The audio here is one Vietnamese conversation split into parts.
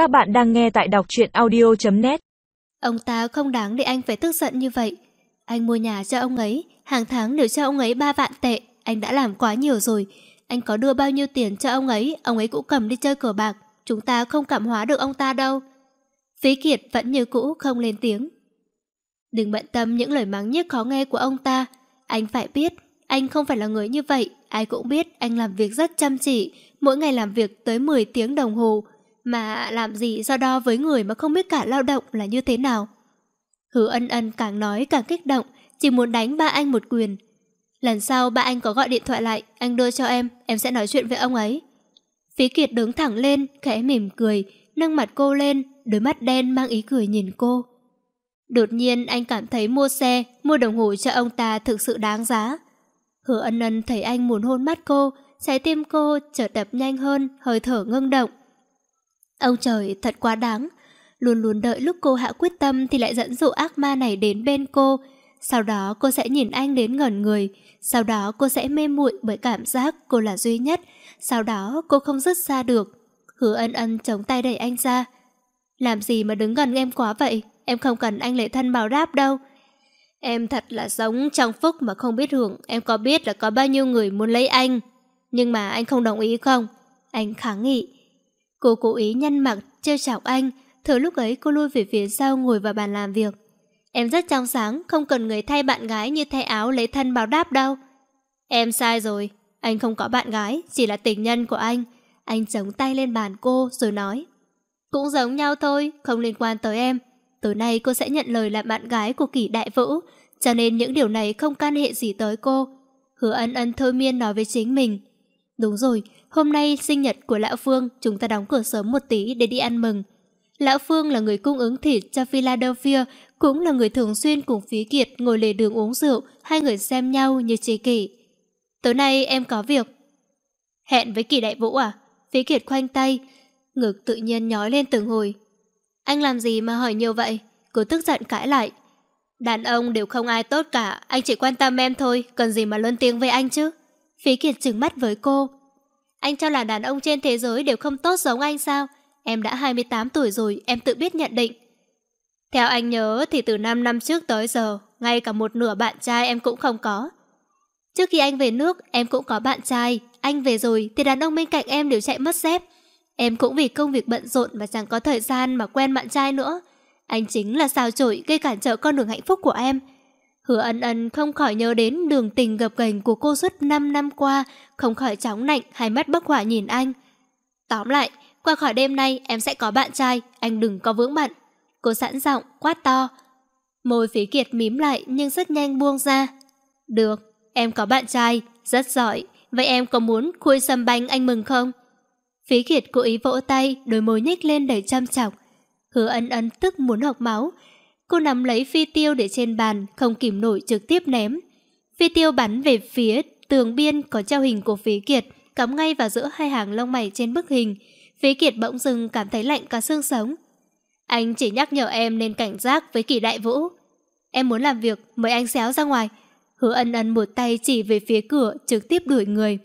Các bạn đang nghe tại đọc truyện audio.net Ông ta không đáng để anh phải tức giận như vậy. Anh mua nhà cho ông ấy, hàng tháng đều cho ông ấy 3 vạn tệ. Anh đã làm quá nhiều rồi. Anh có đưa bao nhiêu tiền cho ông ấy, ông ấy cũng cầm đi chơi cờ bạc. Chúng ta không cảm hóa được ông ta đâu. Phí Kiệt vẫn như cũ không lên tiếng. Đừng bận tâm những lời mắng nhiếc khó nghe của ông ta. Anh phải biết, anh không phải là người như vậy. Ai cũng biết anh làm việc rất chăm chỉ, mỗi ngày làm việc tới 10 tiếng đồng hồ. Mà làm gì so đo với người mà không biết cả lao động là như thế nào. Hứa ân ân càng nói càng kích động, chỉ muốn đánh ba anh một quyền. Lần sau ba anh có gọi điện thoại lại, anh đưa cho em, em sẽ nói chuyện với ông ấy. Phí Kiệt đứng thẳng lên, khẽ mỉm cười, nâng mặt cô lên, đôi mắt đen mang ý cười nhìn cô. Đột nhiên anh cảm thấy mua xe, mua đồng hồ cho ông ta thực sự đáng giá. Hứa ân ân thấy anh muốn hôn mắt cô, trái tim cô chợt đập nhanh hơn, hơi thở ngưng động. Ông trời thật quá đáng, luôn luôn đợi lúc cô hạ quyết tâm thì lại dẫn dụ ác ma này đến bên cô. Sau đó cô sẽ nhìn anh đến ngẩn người, sau đó cô sẽ mê muội bởi cảm giác cô là duy nhất, sau đó cô không dứt ra được. Hứa ân ân chống tay đẩy anh ra. Làm gì mà đứng gần em quá vậy, em không cần anh lệ thân bảo đáp đâu. Em thật là sống trong phúc mà không biết hưởng, em có biết là có bao nhiêu người muốn lấy anh. Nhưng mà anh không đồng ý không? Anh kháng nghị. Cô cố ý nhăn mặt, trêu chọc anh, thử lúc ấy cô lui về phía sau ngồi vào bàn làm việc. Em rất trong sáng, không cần người thay bạn gái như thay áo lấy thân báo đáp đâu. Em sai rồi, anh không có bạn gái, chỉ là tình nhân của anh. Anh chống tay lên bàn cô rồi nói. Cũng giống nhau thôi, không liên quan tới em. Tối nay cô sẽ nhận lời làm bạn gái của kỷ đại vũ, cho nên những điều này không can hệ gì tới cô. Hứa ân ân thôi miên nói với chính mình. Đúng rồi, hôm nay sinh nhật của Lão Phương, chúng ta đóng cửa sớm một tí để đi ăn mừng. Lão Phương là người cung ứng thịt cho Philadelphia, cũng là người thường xuyên cùng Phí Kiệt ngồi lề đường uống rượu, hai người xem nhau như chế kỷ. Tối nay em có việc. Hẹn với kỳ đại vũ à? Phí Kiệt khoanh tay, ngực tự nhiên nhói lên từng hồi. Anh làm gì mà hỏi nhiều vậy? Cô tức giận cãi lại. Đàn ông đều không ai tốt cả, anh chỉ quan tâm em thôi, cần gì mà lớn tiếng với anh chứ? Phí Kiệt trừng mắt với cô. Anh cho là đàn ông trên thế giới đều không tốt giống anh sao? Em đã 28 tuổi rồi, em tự biết nhận định. Theo anh nhớ thì từ 5 năm trước tới giờ, ngay cả một nửa bạn trai em cũng không có. Trước khi anh về nước, em cũng có bạn trai. Anh về rồi thì đàn ông bên cạnh em đều chạy mất dép. Em cũng vì công việc bận rộn mà chẳng có thời gian mà quen bạn trai nữa. Anh chính là sao chổi gây cản trở con đường hạnh phúc của em. Hứa ân ân không khỏi nhớ đến đường tình gập ghềnh của cô suốt 5 năm qua, không khỏi chóng nạnh, hai mắt bốc hỏa nhìn anh. Tóm lại, qua khỏi đêm nay em sẽ có bạn trai, anh đừng có vướng bận. Cô sẵn giọng, quát to. Môi phí kiệt mím lại nhưng rất nhanh buông ra. Được, em có bạn trai, rất giỏi. Vậy em có muốn khui sâm banh anh mừng không? Phí kiệt cố ý vỗ tay, đôi môi nhếch lên đầy chăm chọc. Hứa ân ân tức muốn học máu. Cô nắm lấy phi tiêu để trên bàn, không kìm nổi trực tiếp ném. Phi tiêu bắn về phía tường biên có treo hình của phí kiệt, cắm ngay vào giữa hai hàng lông mày trên bức hình. Phí Kiệt bỗng dưng cảm thấy lạnh cả xương sống. Anh chỉ nhắc nhở em nên cảnh giác với kỳ đại vũ. Em muốn làm việc, mời anh xéo ra ngoài. Hứa ân ân một tay chỉ về phía cửa, trực tiếp đuổi người.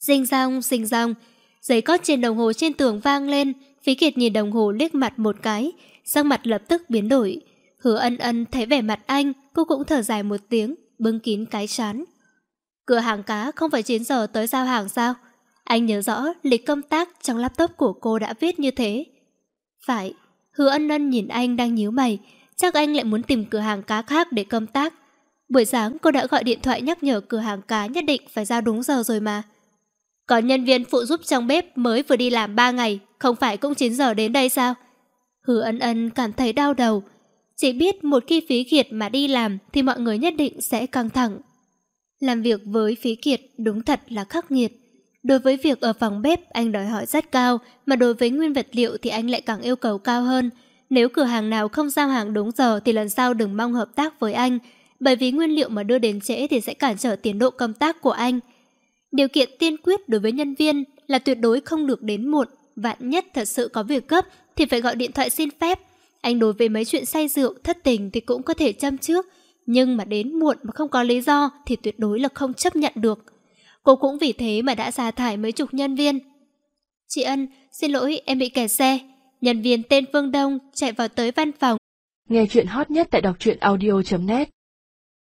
Dinh rong, dinh rong, giấy cót trên đồng hồ trên tường vang lên, Phí Kiệt nhìn đồng hồ liếc mặt một cái, sắc mặt lập tức biến đổi. Hứa ân ân thấy vẻ mặt anh, cô cũng thở dài một tiếng, bưng kín cái chán. Cửa hàng cá không phải 9 giờ tới giao hàng sao? Anh nhớ rõ lịch công tác trong laptop của cô đã viết như thế. Phải, hứa ân ân nhìn anh đang nhíu mày, chắc anh lại muốn tìm cửa hàng cá khác để công tác. Buổi sáng cô đã gọi điện thoại nhắc nhở cửa hàng cá nhất định phải giao đúng giờ rồi mà. Có nhân viên phụ giúp trong bếp mới vừa đi làm 3 ngày, không phải cũng 9 giờ đến đây sao? Hứa ân ân cảm thấy đau đầu. Chỉ biết một khi phí kiệt mà đi làm thì mọi người nhất định sẽ căng thẳng. Làm việc với phí kiệt đúng thật là khắc nghiệt. Đối với việc ở phòng bếp anh đòi hỏi rất cao, mà đối với nguyên vật liệu thì anh lại càng yêu cầu cao hơn. Nếu cửa hàng nào không giao hàng đúng giờ thì lần sau đừng mong hợp tác với anh, bởi vì nguyên liệu mà đưa đến trễ thì sẽ cản trở tiến độ công tác của anh. Điều kiện tiên quyết đối với nhân viên là tuyệt đối không được đến muộn, vạn nhất thật sự có việc gấp thì phải gọi điện thoại xin phép. Anh đối với mấy chuyện say rượu, thất tình thì cũng có thể châm trước, nhưng mà đến muộn mà không có lý do thì tuyệt đối là không chấp nhận được. Cô cũng vì thế mà đã sa thải mấy chục nhân viên. Chị Ân, xin lỗi em bị kẹt xe. Nhân viên tên Vương Đông chạy vào tới văn phòng. Nghe chuyện hot nhất tại đọc truyện audio.net